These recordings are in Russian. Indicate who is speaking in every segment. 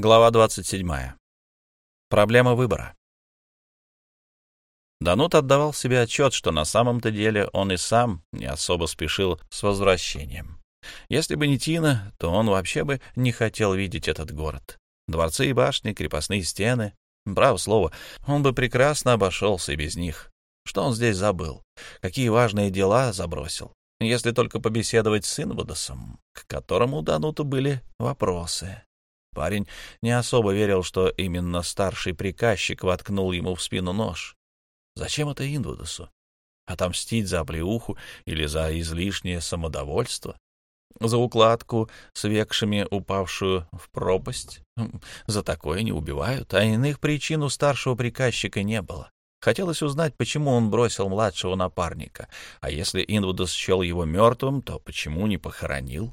Speaker 1: Глава 27. Проблема выбора. Данут отдавал себе отчет, что на самом-то деле он и сам не особо спешил с возвращением. Если бы не Тина, то он вообще бы не хотел видеть этот город. Дворцы и башни, крепостные стены. Право слово, он бы прекрасно обошелся и без них. Что он здесь забыл? Какие важные дела забросил? Если только побеседовать с Инвадосом, к которому у Данута были вопросы. Парень не особо верил, что именно старший приказчик воткнул ему в спину нож. Зачем это Инвудусу? Отомстить за оплеуху или за излишнее самодовольство? За укладку с векшами, упавшую в пропасть? Хм, за такое не убивают, а иных причин у старшего приказчика не было. Хотелось узнать, почему он бросил младшего напарника, а если Инвудус счел его мертвым, то почему не похоронил?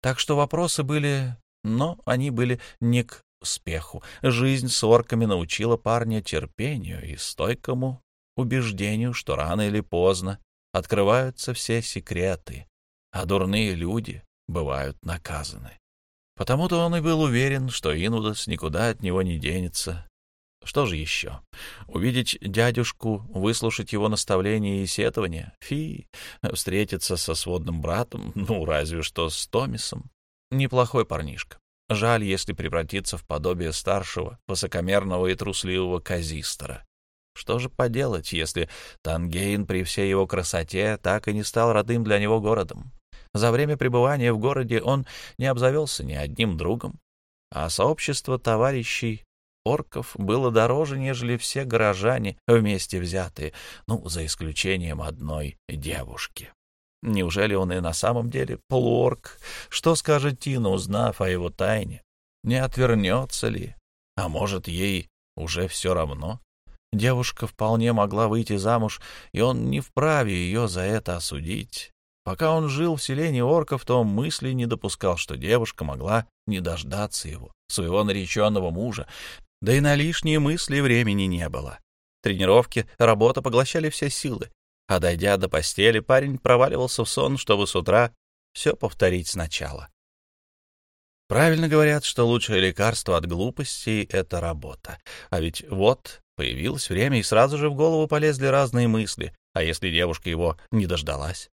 Speaker 1: Так что вопросы были но они были не к успеху. Жизнь с орками научила парня терпению и стойкому убеждению, что рано или поздно открываются все секреты, а дурные люди бывают наказаны. Потому-то он и был уверен, что Инудас никуда от него не денется. Что же еще? Увидеть дядюшку, выслушать его наставления и сетования? Фи, встретиться со сводным братом, ну, разве что с Томисом. Неплохой парнишка. Жаль, если превратиться в подобие старшего, высокомерного и трусливого казистора. Что же поделать, если Тангейн при всей его красоте так и не стал родным для него городом? За время пребывания в городе он не обзавелся ни одним другом, а сообщество товарищей орков было дороже, нежели все горожане вместе взятые, ну, за исключением одной девушки. Неужели он и на самом деле полуорк? Что скажет Тина, узнав о его тайне? Не отвернется ли? А может, ей уже все равно? Девушка вполне могла выйти замуж, и он не вправе ее за это осудить. Пока он жил в селении орков, то мысли не допускал, что девушка могла не дождаться его, своего нареченного мужа, да и на лишние мысли времени не было. Тренировки, работа поглощали все силы, а дойдя до постели, парень проваливался в сон, чтобы с утра все повторить сначала. Правильно говорят, что лучшее лекарство от глупостей — это работа. А ведь вот появилось время, и сразу же в голову полезли разные мысли. А если девушка его не дождалась?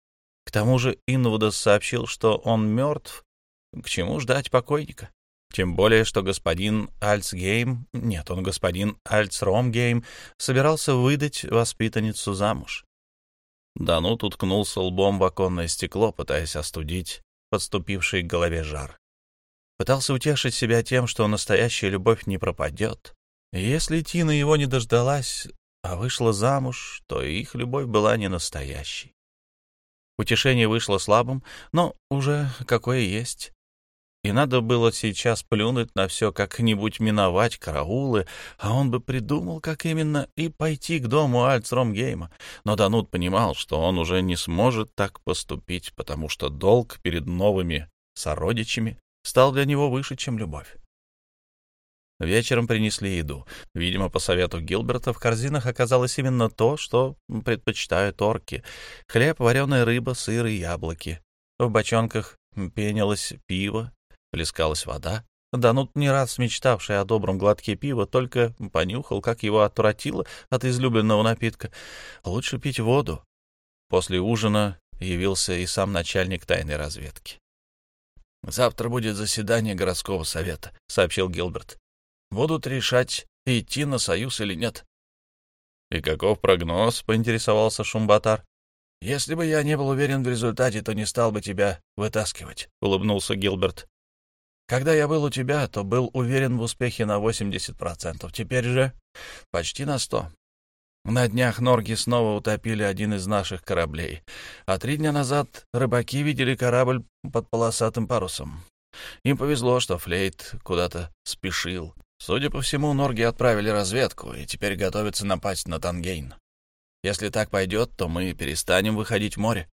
Speaker 1: К тому же Инвудас сообщил, что он мертв. К чему ждать покойника? Тем более, что господин Альцгейм, нет, он господин Альцромгейм, собирался выдать воспитанницу замуж. Данут уткнулся лбом в оконное стекло, пытаясь остудить подступивший к голове жар. Пытался утешить себя тем, что настоящая любовь не пропадет. Если Тина его не дождалась, а вышла замуж, то их любовь была не настоящей. Утешение вышло слабым, но уже какое есть. И надо было сейчас плюнуть на все, как-нибудь миновать караулы, а он бы придумал, как именно, и пойти к дому Альцромгейма. Но Данут понимал, что он уже не сможет так поступить, потому что долг перед новыми сородичами стал для него выше, чем любовь. Вечером принесли еду. Видимо, по совету Гилберта в корзинах оказалось именно то, что предпочитают орки. Хлеб, вареная рыба, сыр и яблоки. В бочонках пенилось пиво, плескалась вода. Данут, не раз мечтавший о добром глотке пива, только понюхал, как его отвратило от излюбленного напитка. Лучше пить воду. После ужина явился и сам начальник тайной разведки. «Завтра будет заседание городского совета», — сообщил Гилберт. «Будут решать, идти на союз или нет». «И каков прогноз?» — поинтересовался Шумбатар. «Если бы я не был уверен в результате, то не стал бы тебя вытаскивать», — улыбнулся Гилберт. Когда я был у тебя, то был уверен в успехе на 80%. Теперь же почти на 100%. На днях норги снова утопили один из наших кораблей, а три дня назад рыбаки видели корабль под полосатым парусом. Им повезло, что Флейт куда-то спешил. Судя по всему, норги отправили разведку и теперь готовятся напасть на Тангейн. Если так пойдет, то мы перестанем выходить в море.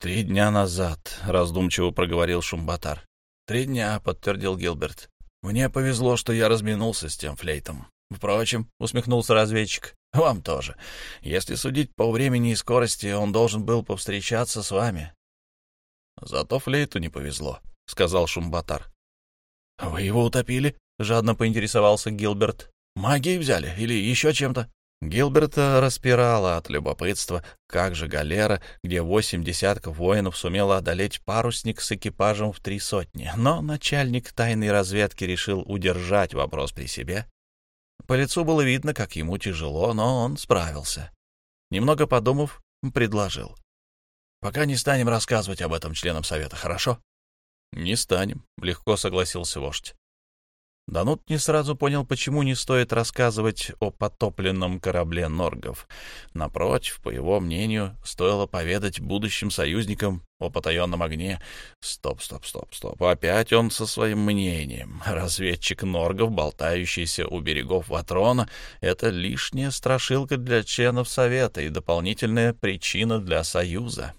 Speaker 1: «Три дня назад», — раздумчиво проговорил Шумбатар. «Три дня», — подтвердил Гилберт. «Мне повезло, что я разминулся с тем флейтом. Впрочем», — усмехнулся разведчик, — «вам тоже. Если судить по времени и скорости, он должен был повстречаться с вами». «Зато флейту не повезло», — сказал Шумбатар. «Вы его утопили?» — жадно поинтересовался Гилберт. «Магией взяли или еще чем-то?» Гилберта распирала от любопытства, как же галера, где восемь десятков воинов сумела одолеть парусник с экипажем в три сотни. Но начальник тайной разведки решил удержать вопрос при себе. По лицу было видно, как ему тяжело, но он справился. Немного подумав, предложил. «Пока не станем рассказывать об этом членам совета, хорошо?» «Не станем», — легко согласился вождь. Данут не сразу понял, почему не стоит рассказывать о потопленном корабле Норгов. Напротив, по его мнению, стоило поведать будущим союзникам о потаенном огне. Стоп, стоп, стоп, стоп. Опять он со своим мнением. Разведчик Норгов, болтающийся у берегов Ватрона, — это лишняя страшилка для членов Совета и дополнительная причина для Союза.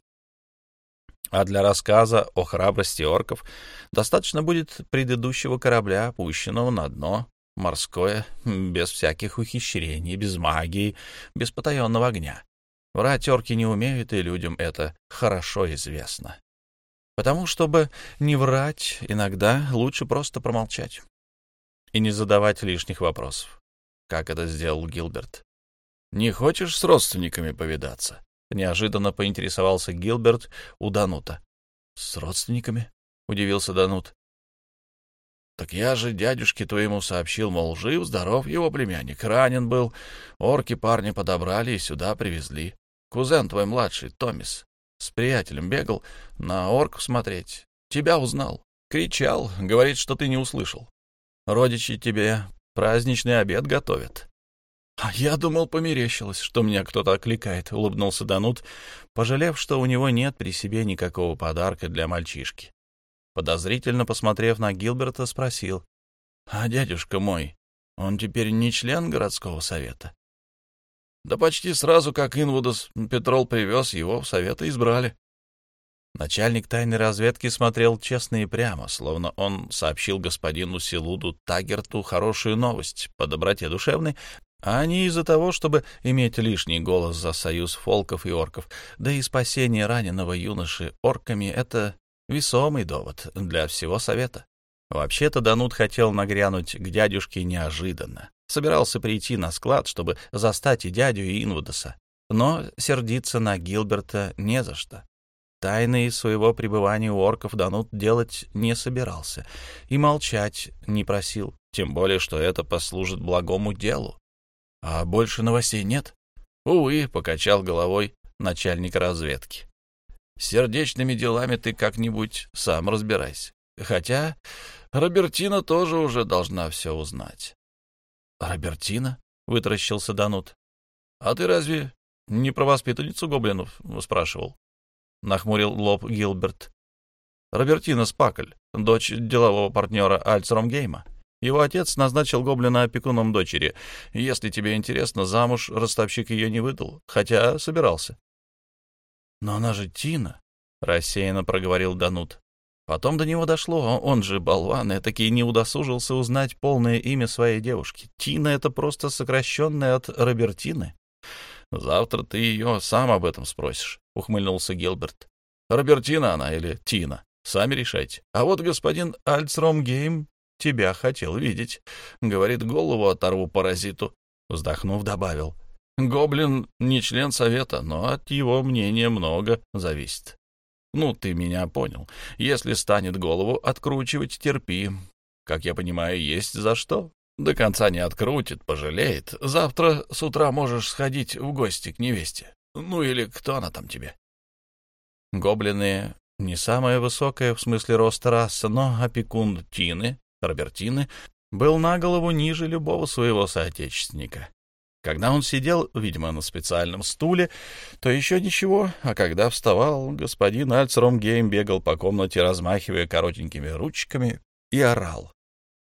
Speaker 1: А для рассказа о храбрости орков достаточно будет предыдущего корабля, опущенного на дно морское, без всяких ухищрений, без магии, без потаенного огня. Врать орки не умеют, и людям это хорошо известно. Потому, чтобы не врать, иногда лучше просто промолчать и не задавать лишних вопросов, как это сделал Гилберт. «Не хочешь с родственниками повидаться?» — неожиданно поинтересовался Гилберт у Данута. — С родственниками? — удивился Данут. — Так я же дядюшке твоему сообщил, мол, жив, здоров, его племянник, ранен был. Орки парня подобрали и сюда привезли. Кузен твой младший, Томис, с приятелем бегал на орк смотреть. Тебя узнал. Кричал, говорит, что ты не услышал. Родичи тебе праздничный обед готовят. «А я думал, померещилось, что меня кто-то окликает», — улыбнулся Данут, пожалев, что у него нет при себе никакого подарка для мальчишки. Подозрительно посмотрев на Гилберта, спросил, «А дядюшка мой, он теперь не член городского совета?» «Да почти сразу, как Инвудос Петрол привез, его в совета избрали». Начальник тайной разведки смотрел честно и прямо, словно он сообщил господину Силуду Тагерту хорошую новость по доброте душевной, а не из-за того, чтобы иметь лишний голос за союз фолков и орков. Да и спасение раненого юноши орками — это весомый довод для всего совета. Вообще-то Данут хотел нагрянуть к дядюшке неожиданно. Собирался прийти на склад, чтобы застать и дядю, и Инвудоса. Но сердиться на Гилберта не за что. Тайны своего пребывания у орков Данут делать не собирался и молчать не просил, тем более, что это послужит благому делу. А больше новостей нет? Увы, покачал головой начальник разведки. С сердечными делами ты как-нибудь сам разбирайся. Хотя Робертина тоже уже должна все узнать. Робертина? Вытаращился Данут. А ты разве не про воспитанницу гоблинов спрашивал? Нахмурил лоб Гилберт. Робертина Спакль, дочь делового партнера Альцромгейма. Его отец назначил гоблина опекуном дочери. Если тебе интересно, замуж ростовщик ее не выдал, хотя собирался. — Но она же Тина, — рассеянно проговорил Данут. Потом до него дошло, он же болван, и таки не удосужился узнать полное имя своей девушки. Тина — это просто сокращенное от Робертины. — Завтра ты ее сам об этом спросишь, — ухмыльнулся Гилберт. — Робертина она или Тина? Сами решайте. А вот господин Альцромгейм тебя хотел видеть. Говорит, голову оторву паразиту. Вздохнув, добавил. Гоблин не член совета, но от его мнения много зависит. Ну, ты меня понял. Если станет голову откручивать, терпи. Как я понимаю, есть за что. До конца не открутит, пожалеет. Завтра с утра можешь сходить в гости к невесте. Ну или кто она там тебе? Гоблины — не самая высокая в смысле роста раса, но опекун Тины Робертины был на голову ниже любого своего соотечественника. Когда он сидел, видимо, на специальном стуле, то еще ничего, а когда вставал, господин Альцромгейм бегал по комнате, размахивая коротенькими ручками, и орал.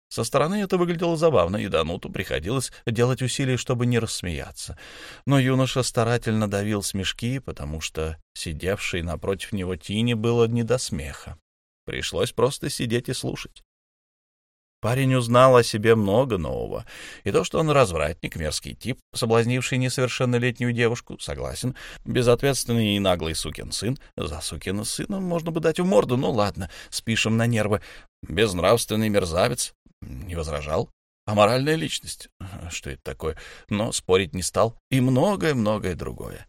Speaker 1: Со стороны это выглядело забавно, и Дануту приходилось делать усилия, чтобы не рассмеяться. Но юноша старательно давил смешки, потому что сидевший напротив него Тини было не до смеха. Пришлось просто сидеть и слушать. Парень узнал о себе много нового. И то, что он развратник, мерзкий тип, соблазнивший несовершеннолетнюю девушку, согласен. Безответственный и наглый сукин сын. За сукина сына можно бы дать в морду, ну ладно, спишем на нервы. Безнравственный мерзавец. Не возражал. Аморальная личность. Что это такое? Но спорить не стал. И многое-многое другое.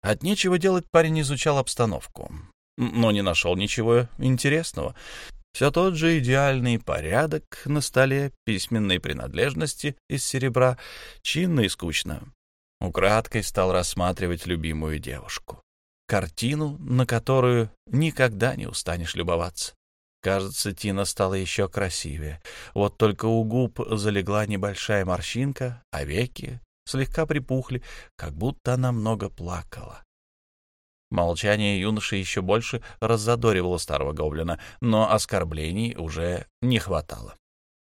Speaker 1: От нечего делать парень изучал обстановку, но не нашел ничего интересного. Все тот же идеальный порядок на столе, письменные принадлежности из серебра, чинно и скучно. Украдкой стал рассматривать любимую девушку. Картину, на которую никогда не устанешь любоваться. Кажется, Тина стала еще красивее. Вот только у губ залегла небольшая морщинка, а веки слегка припухли, как будто она много плакала. Молчание юноши еще больше раззадоривало старого гоблина, но оскорблений уже не хватало.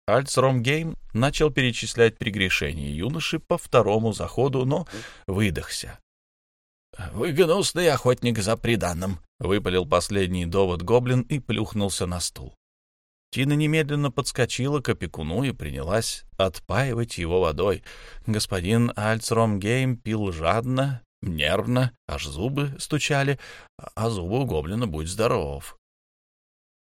Speaker 1: Альцромгейм начал перечислять прегрешения юноши по второму заходу, но выдохся. — Вы гнусный охотник за приданным, — выпалил последний довод гоблин и плюхнулся на стул. Тина немедленно подскочила к опекуну и принялась отпаивать его водой. Господин Альцромгейм пил жадно, нервно, аж зубы стучали, а зубы у гоблина будь здоров.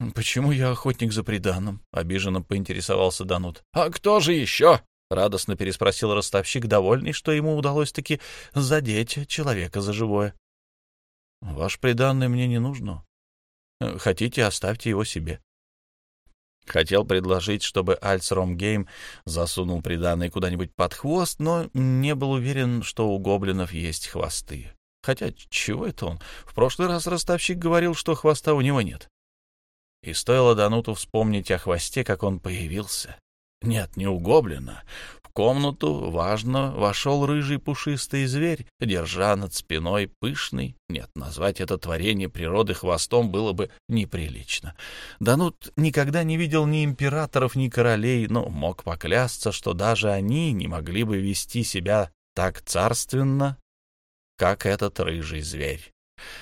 Speaker 1: — Почему я охотник за приданым? — обиженно поинтересовался Данут. — А кто же еще? — радостно переспросил ростовщик, довольный, что ему удалось таки задеть человека за живое. — Ваш приданный мне не нужно. Хотите, оставьте его себе. Хотел предложить, чтобы Альцром Гейм засунул приданное куда-нибудь под хвост, но не был уверен, что у гоблинов есть хвосты. Хотя, чего это он? В прошлый раз ростовщик говорил, что хвоста у него нет. И стоило Дануту вспомнить о хвосте, как он появился. Нет, не у гоблина комнату, важно, вошел рыжий пушистый зверь, держа над спиной пышный, нет, назвать это творение природы хвостом было бы неприлично. Данут никогда не видел ни императоров, ни королей, но мог поклясться, что даже они не могли бы вести себя так царственно, как этот рыжий зверь.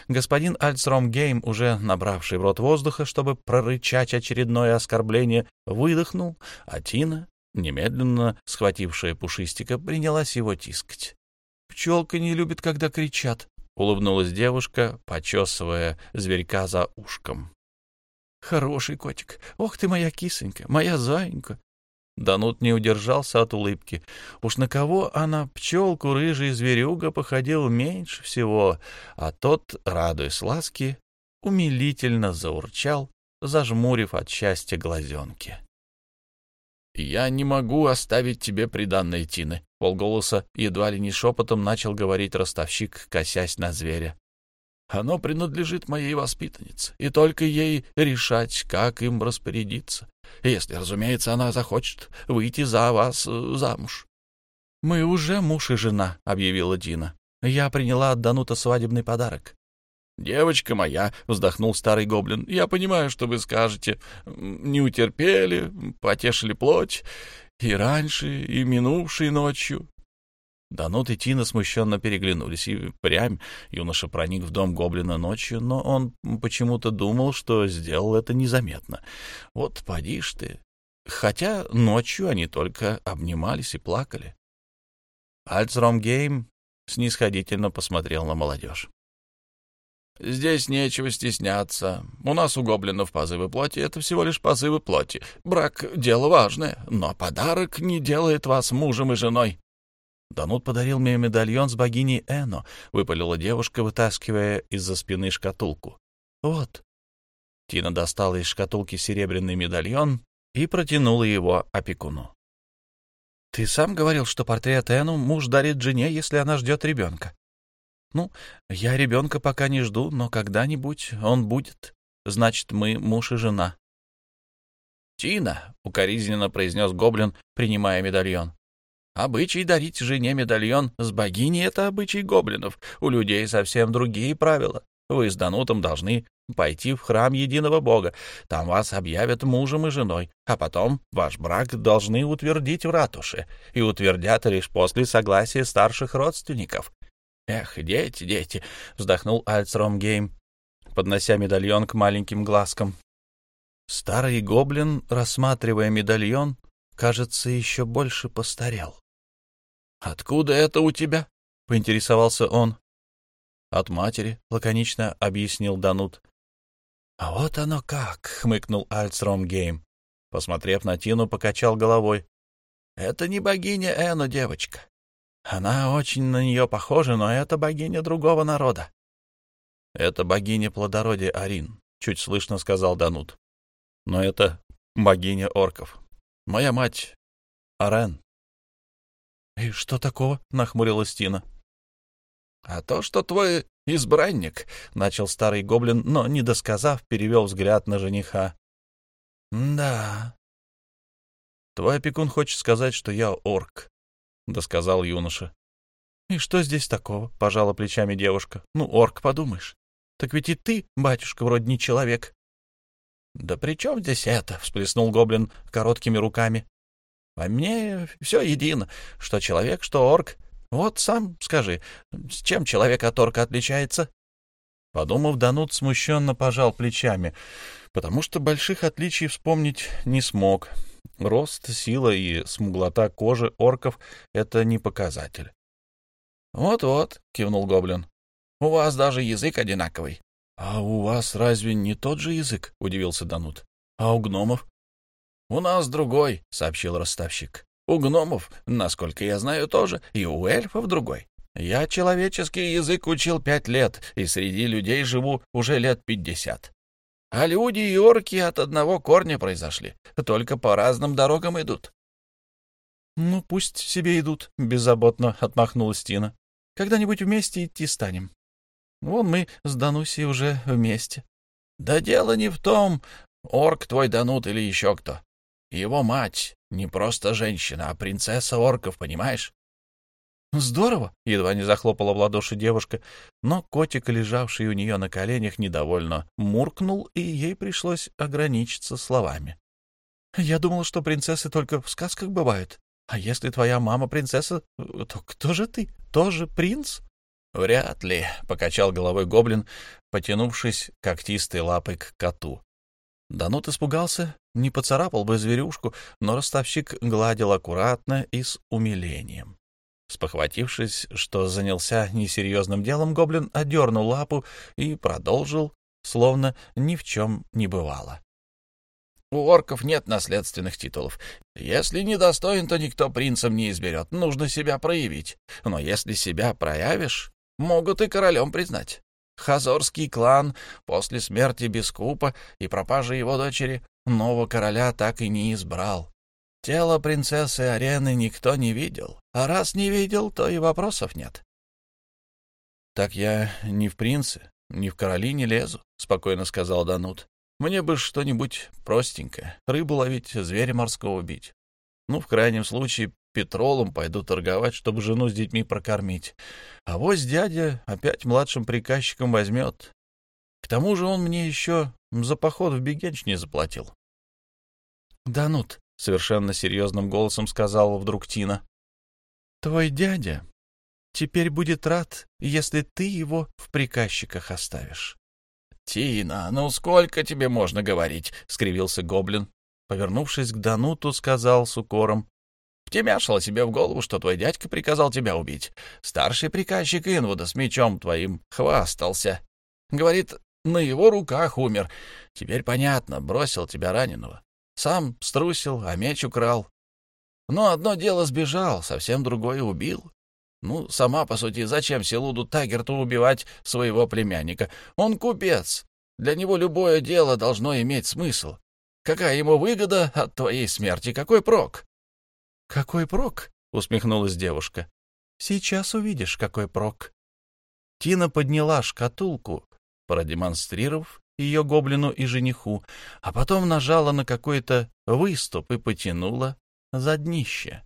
Speaker 1: Господин Альцромгейм, уже набравший в рот воздуха, чтобы прорычать очередное оскорбление, выдохнул, а Тина Немедленно схватившая пушистика принялась его тискать. «Пчелка не любит, когда кричат», — улыбнулась девушка, почесывая зверька за ушком. «Хороший котик. Ох ты моя кисонька, моя зайенька!» Данут не удержался от улыбки. Уж на кого она, пчелку, рыжий зверюга, походил меньше всего, а тот, радуясь ласки, умилительно заурчал, зажмурив от счастья глазенки. «Я не могу оставить тебе приданной Тины», — полголоса, едва ли не шепотом начал говорить ростовщик, косясь на зверя. «Оно принадлежит моей воспитаннице, и только ей решать, как им распорядиться, если, разумеется, она захочет выйти за вас э, замуж». «Мы уже муж и жена», — объявила Дина. «Я приняла от Данута свадебный подарок». «Девочка моя», — вздохнул старый гоблин, — «я понимаю, что вы скажете. Не утерпели, потешили плоть и раньше, и минувшей ночью». Данут и Тина смущенно переглянулись, и прям юноша проник в дом гоблина ночью, но он почему-то думал, что сделал это незаметно. Вот поди ж ты. Хотя ночью они только обнимались и плакали. Альцромгейм снисходительно посмотрел на молодежь. Здесь нечего стесняться. У нас у гоблинов позывы плоти — это всего лишь позывы плоти. Брак — дело важное, но подарок не делает вас мужем и женой. Данут подарил мне медальон с богиней Эно, — выпалила девушка, вытаскивая из-за спины шкатулку. Вот. Тина достала из шкатулки серебряный медальон и протянула его опекуну. — Ты сам говорил, что портрет Эну муж дарит жене, если она ждет ребенка. Ну, я ребенка пока не жду, но когда-нибудь он будет. Значит, мы муж и жена. «Тина», — укоризненно произнес гоблин, принимая медальон. «Обычай дарить жене медальон с богиней — это обычай гоблинов. У людей совсем другие правила. Вы с Данутом должны пойти в храм единого бога. Там вас объявят мужем и женой, а потом ваш брак должны утвердить в ратуше. И утвердят лишь после согласия старших родственников. «Эх, дети, дети!» — вздохнул Альцромгейм, поднося медальон к маленьким глазкам. Старый гоблин, рассматривая медальон, кажется, еще больше постарел. «Откуда это у тебя?» — поинтересовался он. «От матери», — лаконично объяснил Данут. «А вот оно как!» — хмыкнул Альцром Гейм. Посмотрев на Тину, покачал головой. «Это не богиня Эно, девочка. Она очень на нее похожа, но это богиня другого народа». «Это богиня плодородия Арин», — чуть слышно сказал Данут. «Но это богиня орков. Моя мать — Арен». «И что такого?» — нахмурилась Тина. «А то, что твой избранник», — начал старый гоблин, но, не досказав, перевел взгляд на жениха. «Да». «Твой опекун хочет сказать, что я орк», — досказал юноша. «И что здесь такого?» — пожала плечами девушка. «Ну, орк, подумаешь. Так ведь и ты, батюшка, вроде не человек». «Да при чем здесь это?» — всплеснул гоблин короткими руками. «По мне все едино, что человек, что орк. Вот сам скажи, с чем человек от орка отличается? Подумав, Данут смущенно пожал плечами, потому что больших отличий вспомнить не смог. Рост, сила и смуглота кожи орков — это не показатель. «Вот-вот», — кивнул гоблин, — «у вас даже язык одинаковый». «А у вас разве не тот же язык?» — удивился Данут. «А у гномов?» «У нас другой», — сообщил ростовщик. У гномов, насколько я знаю, тоже, и у эльфов другой. Я человеческий язык учил пять лет, и среди людей живу уже лет пятьдесят. А люди и орки от одного корня произошли, только по разным дорогам идут. — Ну, пусть себе идут, — беззаботно отмахнулась Тина. — Когда-нибудь вместе идти станем. Вон мы с Данусей уже вместе. — Да дело не в том, орк твой Данут или еще кто. Его мать не просто женщина, а принцесса орков, понимаешь? «Здорово!» — едва не захлопала в ладоши девушка, но котик, лежавший у нее на коленях, недовольно муркнул, и ей пришлось ограничиться словами. «Я думала, что принцессы только в сказках бывают. А если твоя мама принцесса, то кто же ты? Тоже принц?» «Вряд ли», — покачал головой гоблин, потянувшись когтистой лапой к коту. Данут испугался, не поцарапал бы зверюшку, но ростовщик гладил аккуратно и с умилением. Спохватившись, что занялся несерьезным делом, гоблин одернул лапу и продолжил, словно ни в чем не бывало. У орков нет наследственных титулов. Если недостоин, то никто принцем не изберет. Нужно себя проявить. Но если себя проявишь, могут и королем признать. Хазорский клан после смерти Бескупа и пропажи его дочери нового короля так и не избрал. Тело принцессы Арены никто не видел, а раз не видел, то и вопросов нет. — Так я ни в принце, ни в короли не лезу, — спокойно сказал Данут. — Мне бы что-нибудь простенькое, рыбу ловить, зверя морского убить. Ну, в крайнем случае, петролом пойду торговать, чтобы жену с детьми прокормить. А вот дядя опять младшим приказчиком возьмет. К тому же он мне еще за поход в Бегенч не заплатил. — Данут, — совершенно серьезным голосом сказала вдруг Тина, — твой дядя теперь будет рад, если ты его в приказчиках оставишь. — Тина, ну сколько тебе можно говорить? — скривился гоблин. Повернувшись к Дануту, сказал с укором. Втемяшило себе в голову, что твой дядька приказал тебя убить. Старший приказчик Инвуда с мечом твоим хвастался. Говорит, на его руках умер. Теперь понятно, бросил тебя раненого. Сам струсил, а меч украл. Но одно дело сбежал, совсем другое убил. Ну, сама, по сути, зачем Селуду Тагерту убивать своего племянника? Он купец. Для него любое дело должно иметь смысл. Какая ему выгода от твоей смерти? Какой прок? — Какой прок? — усмехнулась девушка. — Сейчас увидишь, какой прок. Тина подняла шкатулку, продемонстрировав ее гоблину и жениху, а потом нажала на какой-то выступ и потянула за днище.